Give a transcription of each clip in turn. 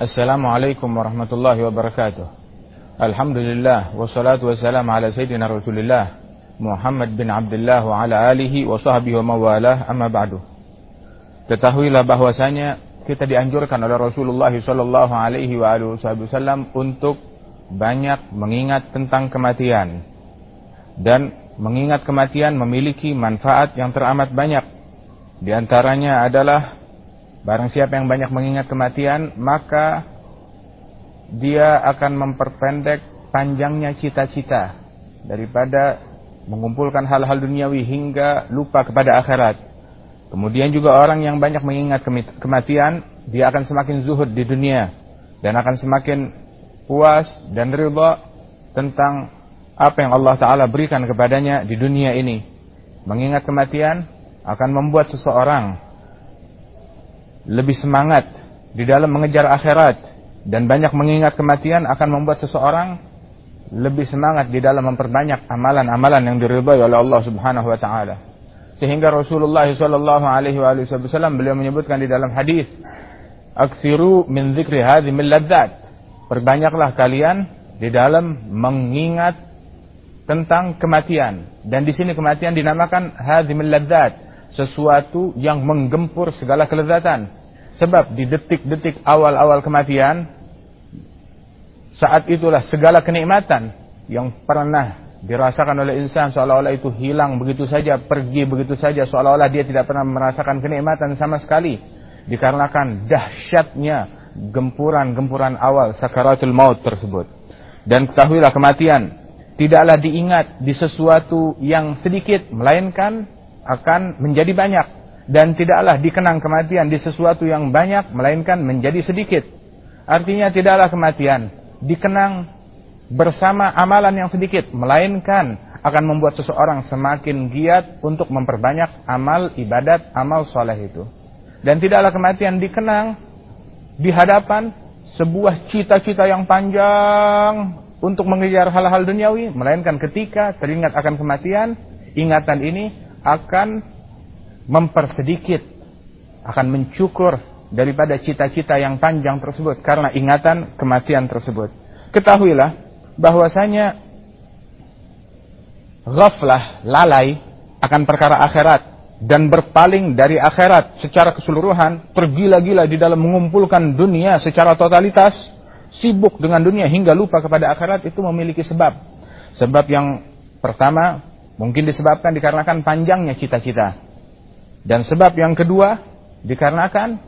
Assalamualaikum warahmatullahi wabarakatuh. Alhamdulillah wassalatu wassalamu ala sayyidina Rasulillah Muhammad bin Abdullah wa ala alihi wa sahbihi wa mawalah amma ba'du. Ketahuilah bahwasanya kita dianjurkan oleh Rasulullah sallallahu alaihi wa alihi wasallam untuk banyak mengingat tentang kematian dan mengingat kematian memiliki manfaat yang teramat banyak. Di antaranya adalah Barang siapa yang banyak mengingat kematian, maka dia akan memperpendek panjangnya cita-cita daripada mengumpulkan hal-hal duniawi hingga lupa kepada akhirat. Kemudian juga orang yang banyak mengingat kematian, dia akan semakin zuhud di dunia dan akan semakin puas dan ridha tentang apa yang Allah Ta'ala berikan kepadanya di dunia ini. Mengingat kematian akan membuat seseorang lebih semangat di dalam mengejar akhirat dan banyak mengingat kematian akan membuat seseorang lebih semangat di dalam memperbanyak amalan-amalan yang diridhai oleh Allah Subhanahu wa taala. Sehingga Rasulullah sallallahu alaihi wasallam beliau menyebutkan di dalam hadis, "Aktsiru min dzikri hadhimil ladzat." Perbanyaklah kalian di dalam mengingat tentang kematian. Dan di sini kematian dinamakan hadhimil ladzat, sesuatu yang menggempur segala kelezatan. Sebab di detik-detik awal-awal kematian, saat itulah segala kenikmatan yang pernah dirasakan oleh insan seolah-olah itu hilang begitu saja, pergi begitu saja, seolah-olah dia tidak pernah merasakan kenikmatan sama sekali. Dikarenakan dahsyatnya gempuran-gempuran awal sakaratul maut tersebut. Dan ketahuilah kematian tidaklah diingat di sesuatu yang sedikit, melainkan akan menjadi banyak dan tidaklah dikenang kematian di sesuatu yang banyak melainkan menjadi sedikit. Artinya tidaklah kematian dikenang bersama amalan yang sedikit melainkan akan membuat seseorang semakin giat untuk memperbanyak amal ibadat, amal soleh itu. Dan tidaklah kematian dikenang di hadapan sebuah cita-cita yang panjang untuk mengejar hal-hal duniawi, melainkan ketika teringat akan kematian, ingatan ini akan mempersedikit, akan mencukur daripada cita-cita yang panjang tersebut karena ingatan kematian tersebut. Ketahuilah bahwasanya ghaflah, lalai akan perkara akhirat dan berpaling dari akhirat secara keseluruhan, tergila-gila di dalam mengumpulkan dunia secara totalitas, sibuk dengan dunia hingga lupa kepada akhirat itu memiliki sebab. Sebab yang pertama Mungkin disebabkan dikarenakan panjangnya cita-cita. Dan sebab yang kedua dikarenakan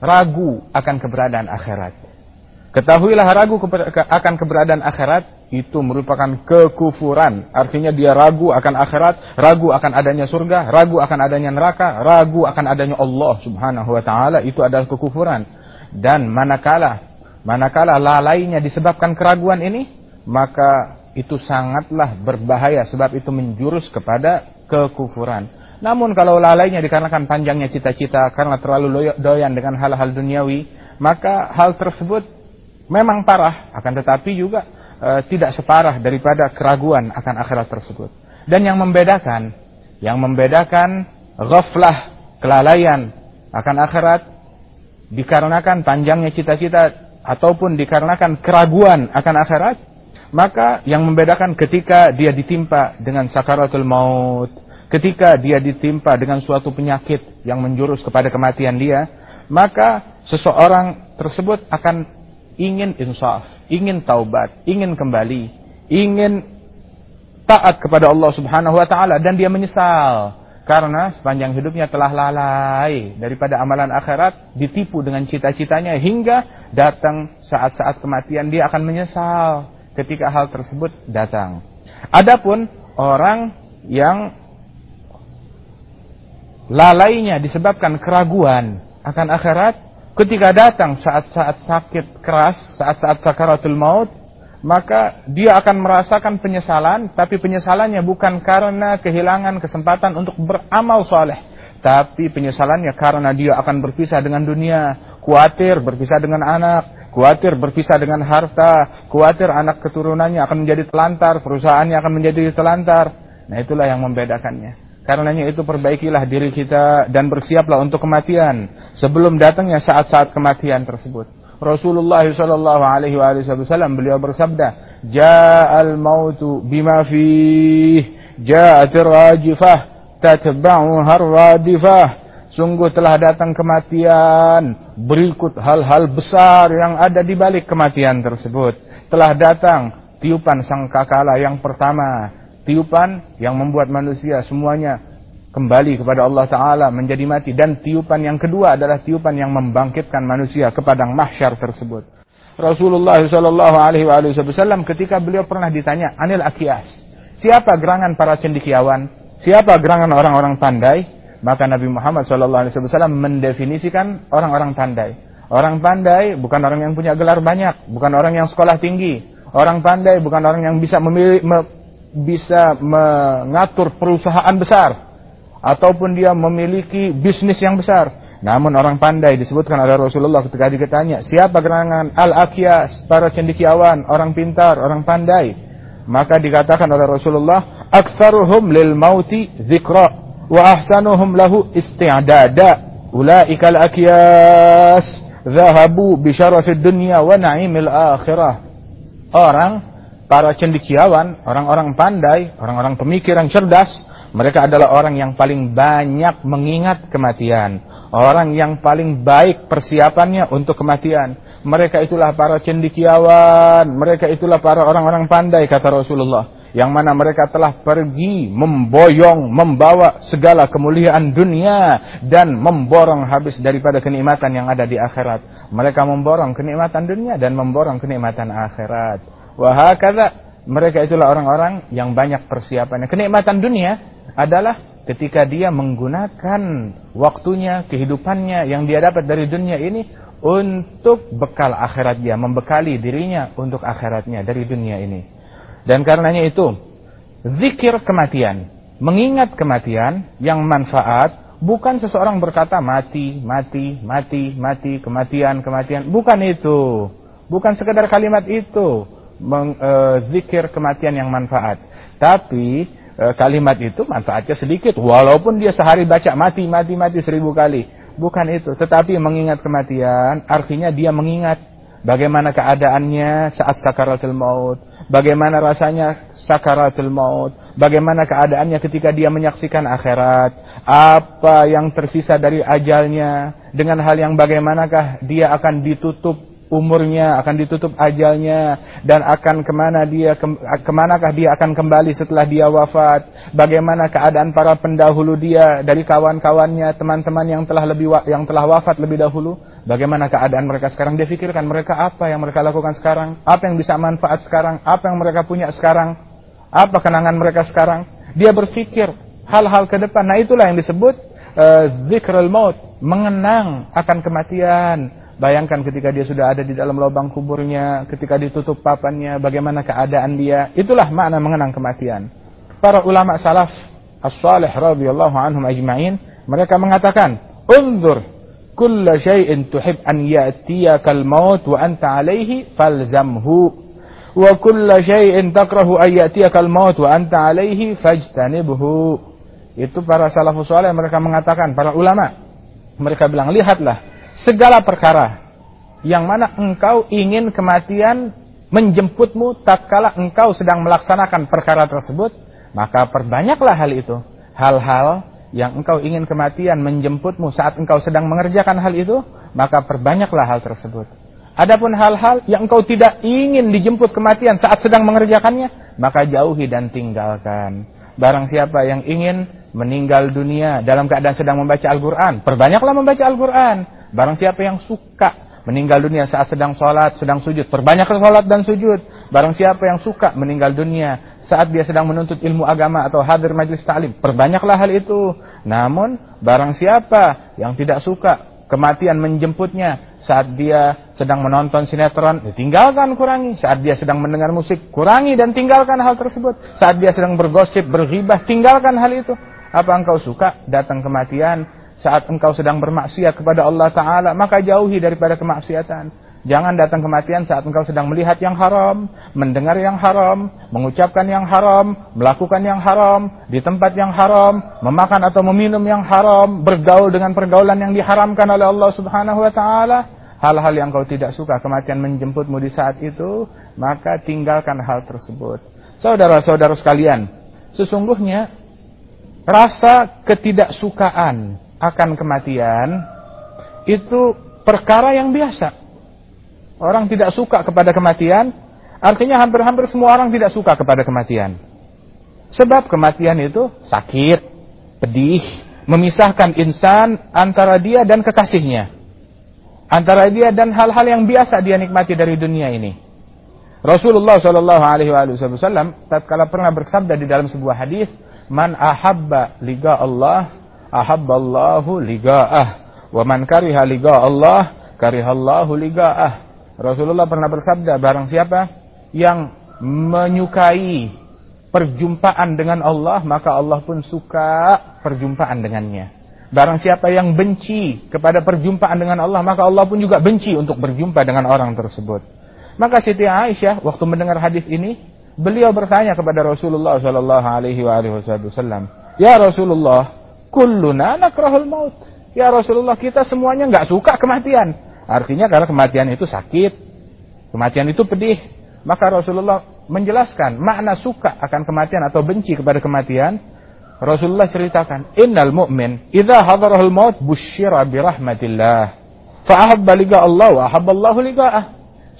ragu akan keberadaan akhirat. Ketahuilah ragu akan keberadaan akhirat itu merupakan kekufuran. Artinya dia ragu akan akhirat, ragu akan adanya surga, ragu akan adanya neraka, ragu akan adanya Allah Subhanahu wa taala itu adalah kekufuran. Dan manakala manakala lalainya disebabkan keraguan ini, maka itu sangatlah berbahaya sebab itu menjurus kepada kekufuran. Namun kalau lalainya dikarenakan panjangnya cita-cita karena terlalu doyan dengan hal-hal duniawi, maka hal tersebut memang parah akan tetapi juga e, tidak separah daripada keraguan akan akhirat tersebut. Dan yang membedakan, yang membedakan ghaflah, kelalaian akan akhirat dikarenakan panjangnya cita-cita ataupun dikarenakan keraguan akan akhirat maka yang membedakan ketika dia ditimpa dengan sakaratul maut, ketika dia ditimpa dengan suatu penyakit yang menjurus kepada kematian dia, maka seseorang tersebut akan ingin insaf, ingin taubat, ingin kembali, ingin taat kepada Allah Subhanahu wa taala dan dia menyesal karena sepanjang hidupnya telah lalai daripada amalan akhirat, ditipu dengan cita-citanya hingga datang saat-saat kematian dia akan menyesal ketika hal tersebut datang. Adapun orang yang lalainya disebabkan keraguan akan akhirat ketika datang saat-saat sakit keras, saat-saat sakaratul maut, maka dia akan merasakan penyesalan, tapi penyesalannya bukan karena kehilangan kesempatan untuk beramal soleh, tapi penyesalannya karena dia akan berpisah dengan dunia, khawatir berpisah dengan anak, khawatir berpisah dengan harta, khawatir anak keturunannya akan menjadi telantar, perusahaannya akan menjadi telantar. Nah itulah yang membedakannya. Karenanya itu perbaikilah diri kita dan bersiaplah untuk kematian sebelum datangnya saat-saat kematian tersebut. Rasulullah sallallahu alaihi wasallam beliau bersabda, "Ja'al mautu bima fih, ja'atir rajifah tatba'uha radifah." Sungguh telah datang kematian berikut hal-hal besar yang ada di balik kematian tersebut. Telah datang tiupan sangkakala yang pertama, tiupan yang membuat manusia semuanya kembali kepada Allah Ta'ala menjadi mati. Dan tiupan yang kedua adalah tiupan yang membangkitkan manusia ke padang mahsyar tersebut. Rasulullah Shallallahu Alaihi Wasallam ketika beliau pernah ditanya Anil Akiyas, siapa gerangan para cendikiawan, siapa gerangan orang-orang pandai, maka Nabi Muhammad Shallallahu Alaihi Wasallam mendefinisikan orang-orang pandai. Orang pandai bukan orang yang punya gelar banyak, bukan orang yang sekolah tinggi. Orang pandai bukan orang yang bisa memilih, bisa mengatur perusahaan besar ataupun dia memiliki bisnis yang besar. Namun orang pandai disebutkan oleh Rasulullah ketika ditanya, siapa gerangan al-akyas, para cendekiawan, orang pintar, orang pandai? Maka dikatakan oleh Rasulullah, aktsaruhum lil mauti dzikra wa ahsanuhum lahu isti'dada. Ulaika al-akyas, dhahabu bi syarafid dunya wa na'imil akhirah. Orang para cendikiawan, orang-orang pandai, orang-orang pemikir yang cerdas, mereka adalah orang yang paling banyak mengingat kematian. Orang yang paling baik persiapannya untuk kematian. Mereka itulah para cendikiawan, mereka itulah para orang-orang pandai, kata Rasulullah. Yang mana mereka telah pergi memboyong, membawa segala kemuliaan dunia dan memborong habis daripada kenikmatan yang ada di akhirat. Mereka memborong kenikmatan dunia dan memborong kenikmatan akhirat. Wahakala mereka itulah orang-orang yang banyak persiapannya. Kenikmatan dunia adalah ketika dia menggunakan waktunya, kehidupannya yang dia dapat dari dunia ini untuk bekal akhirat dia, membekali dirinya untuk akhiratnya dari dunia ini. Dan karenanya itu, zikir kematian, mengingat kematian yang manfaat bukan seseorang berkata mati, mati, mati, mati, kematian, kematian, bukan itu. Bukan sekedar kalimat itu zikir kematian yang manfaat. Tapi e, kalimat itu manfaatnya sedikit. Walaupun dia sehari baca mati, mati, mati seribu kali. Bukan itu. Tetapi mengingat kematian artinya dia mengingat bagaimana keadaannya saat sakaratul maut. Bagaimana rasanya sakaratul maut. Bagaimana keadaannya ketika dia menyaksikan akhirat. Apa yang tersisa dari ajalnya. Dengan hal yang bagaimanakah dia akan ditutup umurnya, akan ditutup ajalnya dan akan ke mana dia ke, ke manakah dia akan kembali setelah dia wafat? Bagaimana keadaan para pendahulu dia dari kawan-kawannya, teman-teman yang telah lebih yang telah wafat lebih dahulu? Bagaimana keadaan mereka sekarang? Dia pikirkan mereka apa yang mereka lakukan sekarang? Apa yang bisa manfaat sekarang? Apa yang mereka punya sekarang? Apa kenangan mereka sekarang? Dia berpikir hal-hal ke depan. Nah itulah yang disebut uh, zikrul maut, mengenang akan kematian, Bayangkan ketika dia sudah ada di dalam lubang kuburnya, ketika ditutup papannya, bagaimana keadaan dia. Itulah makna mengenang kematian. Para ulama salaf as-salih radhiyallahu anhum ajma'in, mereka mengatakan, "Unzur kulla syai'in tuhib an ya'tiyakal maut wa anta 'alaihi falzamhu." Wa kulla syai'in takrahu an ya'tiyakal maut wa anta 'alaihi fajtanibhu. Itu para salafus salih mereka mengatakan, para ulama mereka bilang, lihatlah segala perkara yang mana engkau ingin kematian menjemputmu tatkala engkau sedang melaksanakan perkara tersebut, maka perbanyaklah hal itu. Hal-hal yang engkau ingin kematian menjemputmu saat engkau sedang mengerjakan hal itu, maka perbanyaklah hal tersebut. Adapun hal-hal yang engkau tidak ingin dijemput kematian saat sedang mengerjakannya, maka jauhi dan tinggalkan. Barang siapa yang ingin meninggal dunia dalam keadaan sedang membaca Al-Quran, perbanyaklah membaca Al-Quran. Barang siapa yang suka meninggal dunia saat sedang sholat, sedang sujud, perbanyak sholat dan sujud. Barang siapa yang suka meninggal dunia saat dia sedang menuntut ilmu agama atau hadir majlis ta'lim, perbanyaklah hal itu. Namun, barang siapa yang tidak suka kematian menjemputnya saat dia sedang menonton sinetron, tinggalkan kurangi. Saat dia sedang mendengar musik, kurangi dan tinggalkan hal tersebut. Saat dia sedang bergosip, berghibah, tinggalkan hal itu. Apa engkau suka datang kematian saat engkau sedang bermaksiat kepada Allah Ta'ala, maka jauhi daripada kemaksiatan. Jangan datang kematian saat engkau sedang melihat yang haram, mendengar yang haram, mengucapkan yang haram, melakukan yang haram, di tempat yang haram, memakan atau meminum yang haram, bergaul dengan pergaulan yang diharamkan oleh Allah Subhanahu wa taala. Hal-hal yang kau tidak suka kematian menjemputmu di saat itu, maka tinggalkan hal tersebut. Saudara-saudara sekalian, sesungguhnya rasa ketidaksukaan akan kematian itu perkara yang biasa orang tidak suka kepada kematian, artinya hampir-hampir semua orang tidak suka kepada kematian. Sebab kematian itu sakit, pedih, memisahkan insan antara dia dan kekasihnya. Antara dia dan hal-hal yang biasa dia nikmati dari dunia ini. Rasulullah Shallallahu Alaihi Wasallam tatkala pernah bersabda di dalam sebuah hadis, "Man ahabba liga Allah, ahabba Allahu ligaah, wa man kariha liga Allah, karihallahu ligaah." Rasulullah pernah bersabda, barang siapa yang menyukai perjumpaan dengan Allah, maka Allah pun suka perjumpaan dengannya. Barang siapa yang benci kepada perjumpaan dengan Allah, maka Allah pun juga benci untuk berjumpa dengan orang tersebut. Maka Siti Aisyah waktu mendengar hadis ini, beliau bertanya kepada Rasulullah sallallahu alaihi wasallam, "Ya Rasulullah, kulluna nakrahul maut." Ya Rasulullah, kita semuanya nggak suka kematian. Artinya karena kematian itu sakit, kematian itu pedih. Maka Rasulullah menjelaskan makna suka akan kematian atau benci kepada kematian. Rasulullah ceritakan, "Innal mu'min idza hadarahul maut busyira bi rahmatillah. Fa ahabba Allah wa ahabba Allahu liqa'ah."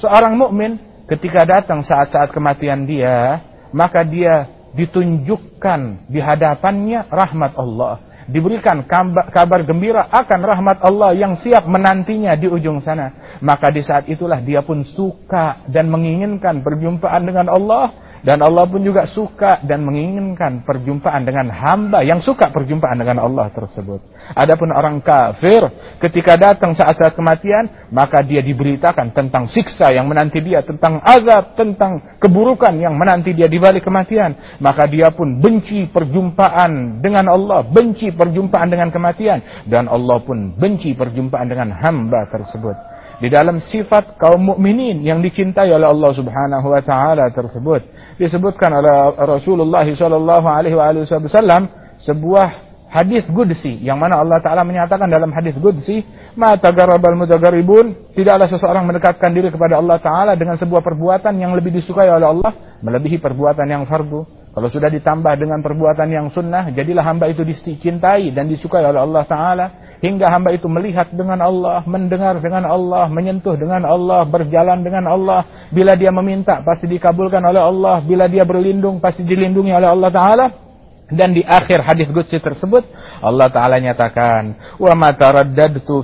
Seorang mukmin ketika datang saat-saat kematian dia, maka dia ditunjukkan di hadapannya rahmat Allah diberikan kabar gembira akan rahmat Allah yang siap menantinya di ujung sana. Maka di saat itulah dia pun suka dan menginginkan perjumpaan dengan Allah dan Allah pun juga suka dan menginginkan perjumpaan dengan hamba yang suka perjumpaan dengan Allah tersebut. Adapun orang kafir ketika datang saat-saat kematian, maka dia diberitakan tentang siksa yang menanti dia, tentang azab, tentang keburukan yang menanti dia di balik kematian. Maka dia pun benci perjumpaan dengan Allah, benci perjumpaan dengan kematian dan Allah pun benci perjumpaan dengan hamba tersebut di dalam sifat kaum mukminin yang dicintai oleh Allah Subhanahu wa taala tersebut. Disebutkan oleh Rasulullah sallallahu alaihi wasallam sebuah hadis qudsi yang mana Allah taala menyatakan dalam hadis qudsi ma tagarrabal mutagarribun tidaklah seseorang mendekatkan diri kepada Allah taala dengan sebuah perbuatan yang lebih disukai oleh Allah melebihi perbuatan yang fardu. Kalau sudah ditambah dengan perbuatan yang sunnah jadilah hamba itu dicintai dan disukai oleh Allah taala hingga hamba itu melihat dengan Allah, mendengar dengan Allah, menyentuh dengan Allah, berjalan dengan Allah. Bila dia meminta pasti dikabulkan oleh Allah, bila dia berlindung pasti dilindungi oleh Allah taala. Dan di akhir hadis qudsi tersebut Allah taala nyatakan, "Wa ma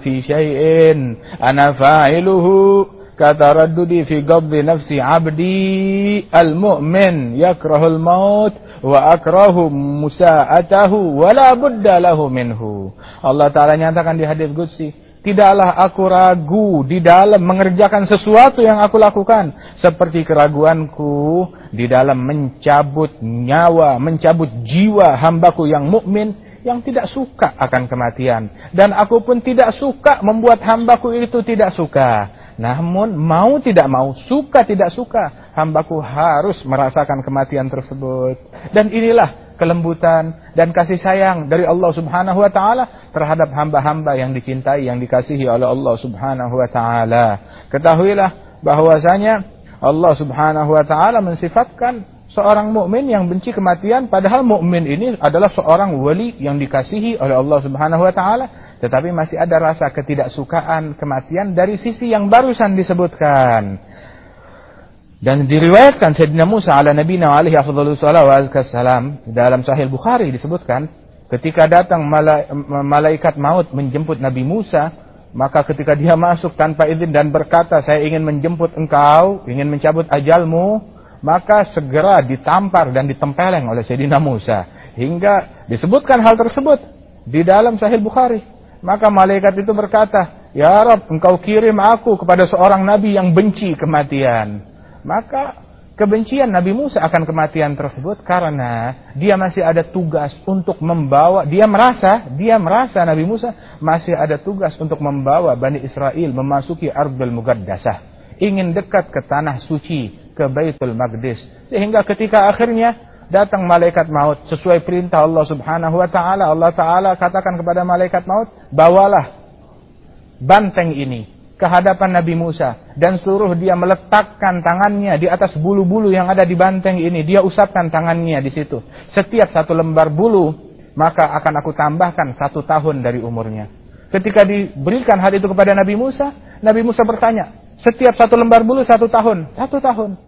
fi syai'in ana fa'iluhu kataraddudi fi ghabdi nafsi 'abdi al-mu'min yakrahul maut wa akrahu musa'atahu wa la budda lahu minhu. Allah Ta'ala nyatakan di hadis Qudsi, tidaklah aku ragu di dalam mengerjakan sesuatu yang aku lakukan seperti keraguanku di dalam mencabut nyawa, mencabut jiwa hambaku yang mukmin yang tidak suka akan kematian dan aku pun tidak suka membuat hambaku itu tidak suka. Namun mau tidak mau, suka tidak suka, hambaku harus merasakan kematian tersebut. Dan inilah kelembutan dan kasih sayang dari Allah Subhanahu wa taala terhadap hamba-hamba yang dicintai, yang dikasihi oleh Allah Subhanahu wa taala. Ketahuilah bahwasanya Allah Subhanahu wa taala mensifatkan seorang mukmin yang benci kematian padahal mukmin ini adalah seorang wali yang dikasihi oleh Allah Subhanahu wa taala tetapi masih ada rasa ketidaksukaan kematian dari sisi yang barusan disebutkan. Dan diriwayatkan Sayyidina Musa ala Nabi alaihi afdhalus salam dalam Sahih Bukhari disebutkan ketika datang malaikat maut menjemput Nabi Musa maka ketika dia masuk tanpa izin dan berkata saya ingin menjemput engkau ingin mencabut ajalmu maka segera ditampar dan ditempeleng oleh Sayyidina Musa. Hingga disebutkan hal tersebut di dalam Sahih Bukhari. Maka malaikat itu berkata, Ya Rab, engkau kirim aku kepada seorang nabi yang benci kematian. Maka kebencian Nabi Musa akan kematian tersebut karena dia masih ada tugas untuk membawa, dia merasa, dia merasa Nabi Musa masih ada tugas untuk membawa Bani Israel memasuki Ardul Mugaddasah. Ingin dekat ke tanah suci, ke Baitul Maqdis. Sehingga ketika akhirnya datang malaikat maut sesuai perintah Allah Subhanahu wa taala, Allah taala katakan kepada malaikat maut, "Bawalah banteng ini ke hadapan Nabi Musa dan suruh dia meletakkan tangannya di atas bulu-bulu yang ada di banteng ini. Dia usapkan tangannya di situ. Setiap satu lembar bulu maka akan aku tambahkan satu tahun dari umurnya. Ketika diberikan hal itu kepada Nabi Musa, Nabi Musa bertanya, setiap satu lembar bulu satu tahun, satu tahun.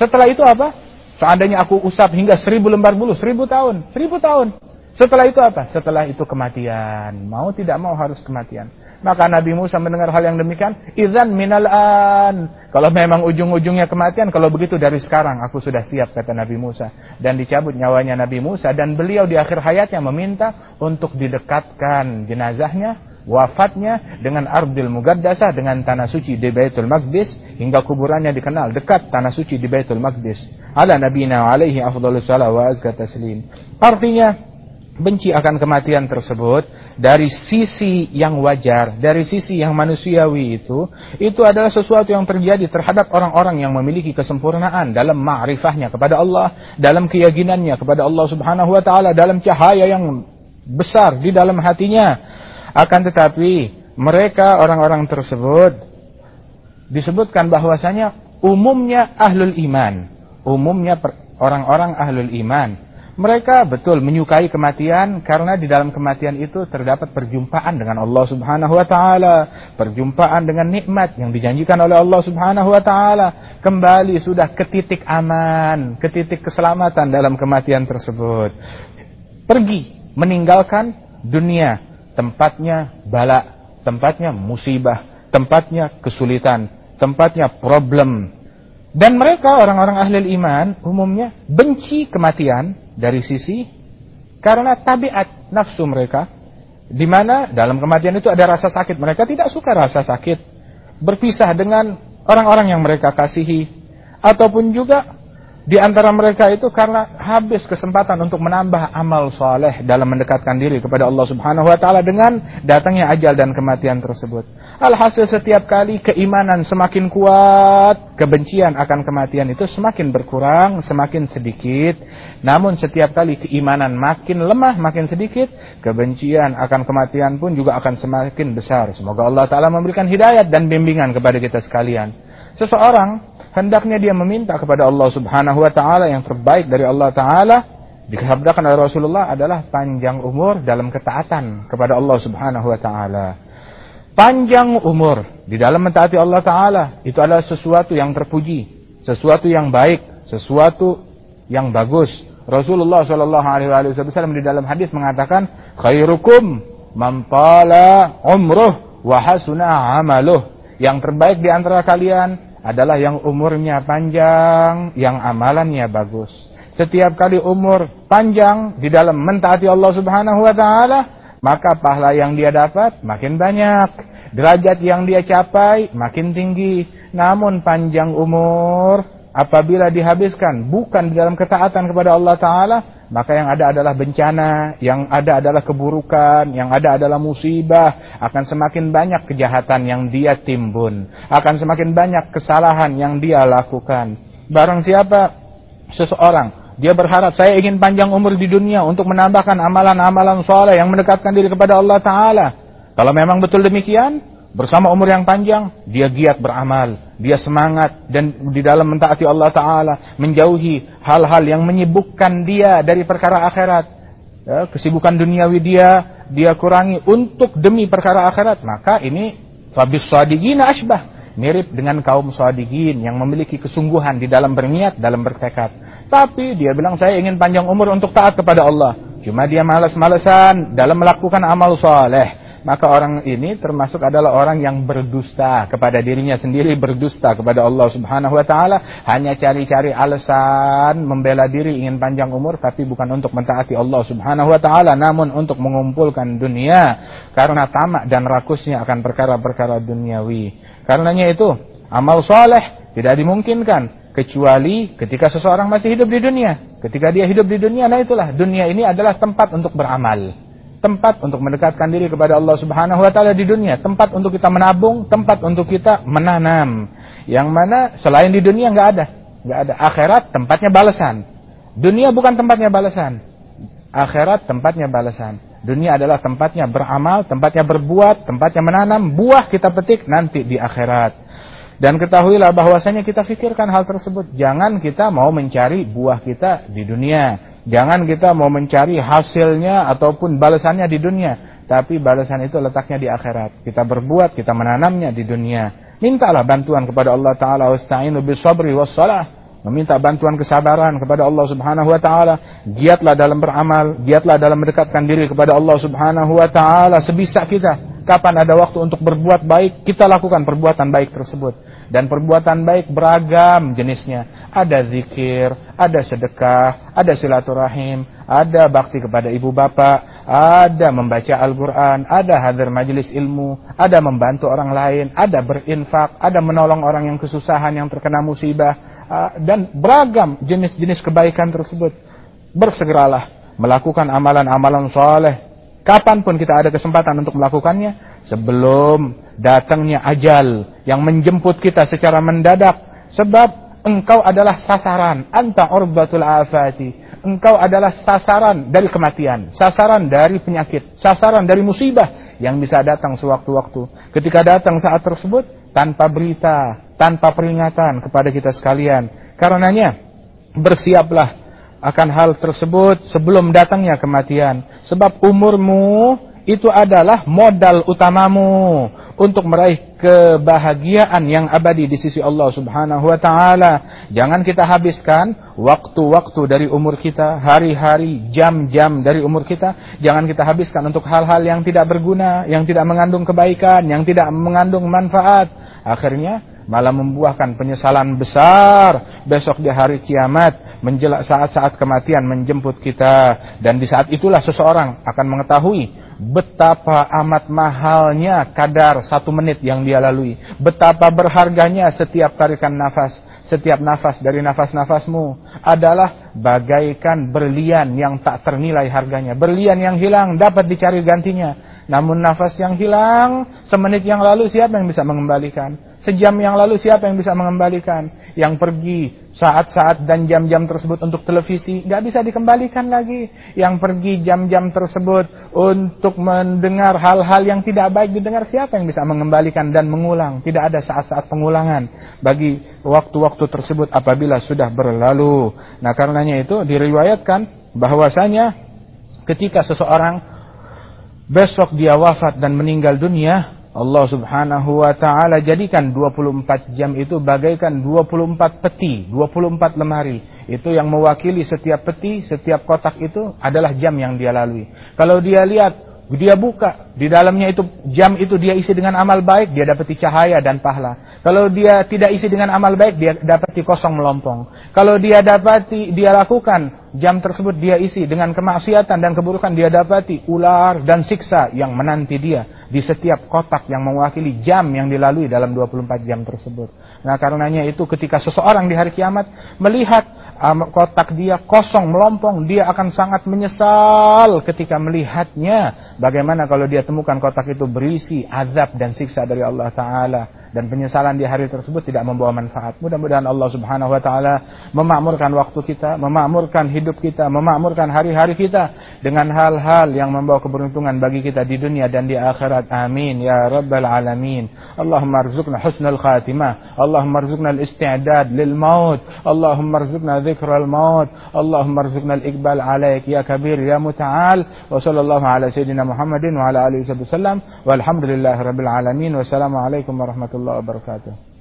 Setelah itu apa? Seandainya aku usap hingga seribu lembar bulu, seribu tahun, seribu tahun. Setelah itu apa? Setelah itu kematian. Mau tidak mau harus kematian. Maka Nabi Musa mendengar hal yang demikian, "Idzan minal an." Kalau memang ujung-ujungnya kematian, kalau begitu dari sekarang aku sudah siap kata Nabi Musa dan dicabut nyawanya Nabi Musa dan beliau di akhir hayatnya meminta untuk didekatkan jenazahnya wafatnya dengan Ardil Mugaddasah dengan tanah suci di Baitul Maqdis hingga kuburannya dikenal dekat tanah suci di Baitul Maqdis. Ala nabina alaihi afdhalus salam wa azka taslim. Artinya benci akan kematian tersebut dari sisi yang wajar, dari sisi yang manusiawi itu, itu adalah sesuatu yang terjadi terhadap orang-orang yang memiliki kesempurnaan dalam ma'rifahnya kepada Allah, dalam keyakinannya kepada Allah Subhanahu wa taala, dalam cahaya yang besar di dalam hatinya. Akan tetapi mereka orang-orang tersebut disebutkan bahwasanya umumnya ahlul iman, umumnya orang-orang ahlul iman mereka betul menyukai kematian karena di dalam kematian itu terdapat perjumpaan dengan Allah Subhanahu wa taala, perjumpaan dengan nikmat yang dijanjikan oleh Allah Subhanahu wa taala. Kembali sudah ke titik aman, ke titik keselamatan dalam kematian tersebut. Pergi meninggalkan dunia, tempatnya bala, tempatnya musibah, tempatnya kesulitan, tempatnya problem. Dan mereka orang-orang ahli iman umumnya benci kematian dari sisi karena tabiat nafsu mereka di mana dalam kematian itu ada rasa sakit. Mereka tidak suka rasa sakit. Berpisah dengan orang-orang yang mereka kasihi. Ataupun juga di antara mereka itu karena habis kesempatan untuk menambah amal soleh dalam mendekatkan diri kepada Allah Subhanahu Wa Taala dengan datangnya ajal dan kematian tersebut. Alhasil setiap kali keimanan semakin kuat, kebencian akan kematian itu semakin berkurang, semakin sedikit. Namun setiap kali keimanan makin lemah, makin sedikit, kebencian akan kematian pun juga akan semakin besar. Semoga Allah Taala memberikan hidayat dan bimbingan kepada kita sekalian. Seseorang hendaknya dia meminta kepada Allah Subhanahu wa taala yang terbaik dari Allah taala dikabdakan oleh Rasulullah adalah panjang umur dalam ketaatan kepada Allah Subhanahu wa taala. Panjang umur di dalam mentaati Allah taala itu adalah sesuatu yang terpuji, sesuatu yang baik, sesuatu yang bagus. Rasulullah Shallallahu alaihi wasallam di dalam hadis mengatakan khairukum mampala umruh wa amaluh. Yang terbaik di antara kalian adalah yang umurnya panjang, yang amalannya bagus. Setiap kali umur panjang di dalam mentaati Allah Subhanahu wa taala, maka pahala yang dia dapat makin banyak. Derajat yang dia capai makin tinggi. Namun panjang umur apabila dihabiskan bukan di dalam ketaatan kepada Allah taala, maka yang ada adalah bencana, yang ada adalah keburukan, yang ada adalah musibah, akan semakin banyak kejahatan yang dia timbun, akan semakin banyak kesalahan yang dia lakukan. Barang siapa seseorang dia berharap saya ingin panjang umur di dunia untuk menambahkan amalan-amalan soleh yang mendekatkan diri kepada Allah Taala. Kalau memang betul demikian, bersama umur yang panjang, dia giat beramal, dia semangat dan di dalam mentaati Allah Taala, menjauhi hal-hal yang menyibukkan dia dari perkara akhirat. Ya, kesibukan duniawi dia dia kurangi untuk demi perkara akhirat, maka ini fabis sadigina asbah, mirip dengan kaum sadigin yang memiliki kesungguhan di dalam berniat, dalam bertekad. Tapi dia bilang saya ingin panjang umur untuk taat kepada Allah. Cuma dia malas-malesan dalam melakukan amal soleh maka orang ini termasuk adalah orang yang berdusta kepada dirinya sendiri, berdusta kepada Allah Subhanahu wa taala, hanya cari-cari alasan membela diri ingin panjang umur tapi bukan untuk mentaati Allah Subhanahu wa taala namun untuk mengumpulkan dunia karena tamak dan rakusnya akan perkara-perkara duniawi. Karenanya itu amal soleh tidak dimungkinkan kecuali ketika seseorang masih hidup di dunia. Ketika dia hidup di dunia, nah itulah dunia ini adalah tempat untuk beramal. Tempat untuk mendekatkan diri kepada Allah Subhanahu wa taala di dunia, tempat untuk kita menabung, tempat untuk kita menanam. Yang mana selain di dunia nggak ada, nggak ada. Akhirat tempatnya balasan. Dunia bukan tempatnya balasan. Akhirat tempatnya balasan. Dunia adalah tempatnya beramal, tempatnya berbuat, tempatnya menanam, buah kita petik nanti di akhirat. Dan ketahuilah bahwasanya kita pikirkan hal tersebut. Jangan kita mau mencari buah kita di dunia. Jangan kita mau mencari hasilnya ataupun balasannya di dunia. Tapi balasan itu letaknya di akhirat. Kita berbuat, kita menanamnya di dunia. Mintalah bantuan kepada Allah Ta'ala. Wasta'inu bisabri wassalah. Meminta bantuan kesabaran kepada Allah Subhanahu wa taala. Giatlah dalam beramal, giatlah dalam mendekatkan diri kepada Allah Subhanahu wa taala sebisa kita. Kapan ada waktu untuk berbuat baik, kita lakukan perbuatan baik tersebut. Dan perbuatan baik beragam jenisnya. Ada zikir, ada sedekah, ada silaturahim, ada bakti kepada ibu bapak, ada membaca Al-Quran, ada hadir majelis ilmu, ada membantu orang lain, ada berinfak, ada menolong orang yang kesusahan, yang terkena musibah, dan beragam jenis-jenis kebaikan tersebut. Bersegeralah melakukan amalan-amalan soleh. Kapan pun kita ada kesempatan untuk melakukannya, sebelum datangnya ajal yang menjemput kita secara mendadak sebab engkau adalah sasaran anta urbatul afati. Engkau adalah sasaran dari kematian sasaran dari penyakit sasaran dari musibah yang bisa datang sewaktu-waktu. Ketika datang saat tersebut tanpa berita tanpa peringatan kepada kita sekalian. Karenanya bersiaplah akan hal tersebut sebelum datangnya kematian sebab umurmu itu adalah modal utamamu untuk meraih kebahagiaan yang abadi di sisi Allah Subhanahu wa taala. Jangan kita habiskan waktu-waktu dari umur kita, hari-hari, jam-jam dari umur kita, jangan kita habiskan untuk hal-hal yang tidak berguna, yang tidak mengandung kebaikan, yang tidak mengandung manfaat. Akhirnya malah membuahkan penyesalan besar besok di hari kiamat menjelak saat-saat kematian menjemput kita dan di saat itulah seseorang akan mengetahui betapa amat mahalnya kadar satu menit yang dia lalui. Betapa berharganya setiap tarikan nafas. Setiap nafas dari nafas-nafasmu adalah bagaikan berlian yang tak ternilai harganya. Berlian yang hilang dapat dicari gantinya. Namun nafas yang hilang semenit yang lalu siapa yang bisa mengembalikan? Sejam yang lalu siapa yang bisa mengembalikan? Yang pergi saat-saat dan jam-jam tersebut untuk televisi nggak bisa dikembalikan lagi. Yang pergi jam-jam tersebut untuk mendengar hal-hal yang tidak baik didengar siapa yang bisa mengembalikan dan mengulang? Tidak ada saat-saat pengulangan bagi waktu-waktu tersebut apabila sudah berlalu. Nah, karenanya itu diriwayatkan bahwasanya ketika seseorang besok dia wafat dan meninggal dunia, Allah subhanahu wa ta'ala jadikan 24 jam itu bagaikan 24 peti, 24 lemari. Itu yang mewakili setiap peti, setiap kotak itu adalah jam yang dia lalui. Kalau dia lihat dia buka. Di dalamnya itu jam itu dia isi dengan amal baik dia dapati cahaya dan pahala. Kalau dia tidak isi dengan amal baik dia dapati kosong melompong. Kalau dia dapati dia lakukan jam tersebut dia isi dengan kemaksiatan dan keburukan dia dapati ular dan siksa yang menanti dia di setiap kotak yang mewakili jam yang dilalui dalam 24 jam tersebut. Nah karenanya itu ketika seseorang di hari kiamat melihat kotak dia kosong melompong, dia akan sangat menyesal ketika melihatnya. Bagaimana kalau dia temukan kotak itu berisi azab dan siksa dari Allah Ta'ala dan penyesalan di hari tersebut tidak membawa manfaat. Mudah-mudahan Allah Subhanahu wa taala memakmurkan waktu kita, memakmurkan hidup kita, memakmurkan hari-hari kita dengan hal-hal yang membawa keberuntungan bagi kita di dunia dan di akhirat. Amin ya rabbal alamin. Allahumma arzuqna husnal khatimah. Allahumma arzuqna al-isti'dad lil maut. Allahumma arzuqna dzikral maut. Allahumma arzuqna al-iqbal alaik ya kabir ya muta'al. Wa sallallahu ala sayyidina Muhammadin wa ala alihi wasallam. Walhamdulillahi rabbil alamin. Wassalamu alaikum warahmatullahi warahmatullahi wabarakatuh.